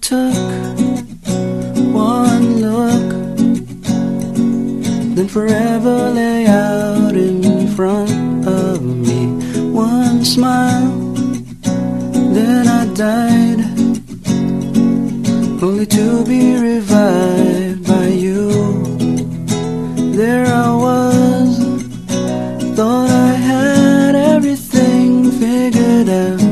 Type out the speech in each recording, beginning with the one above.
took one look, then forever lay out in front of me. One smile, then I died, only to be revived by you. There I was, thought I had everything figured out.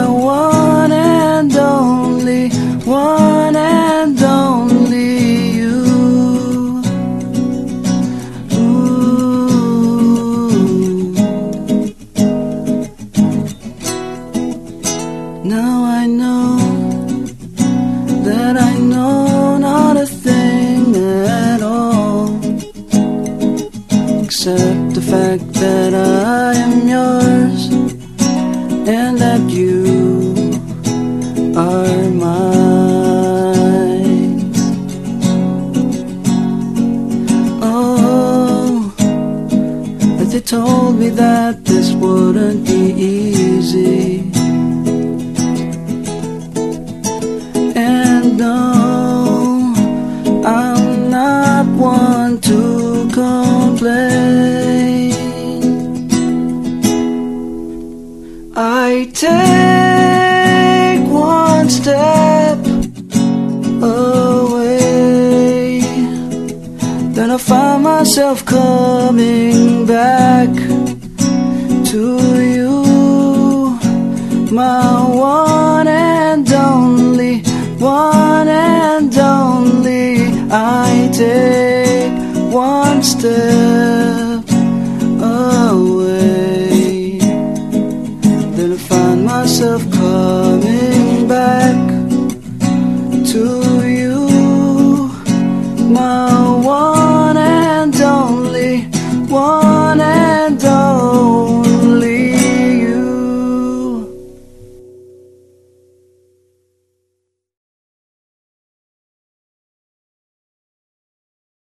Now I know that I know not a thing at all except the fact that I am yours and that you are mine. Oh, but they told me that this wouldn't be easy. No, I'm not one to complain. I take one step away, then I find myself coming back to you, my one I take one step away, then I find myself coming back to you, my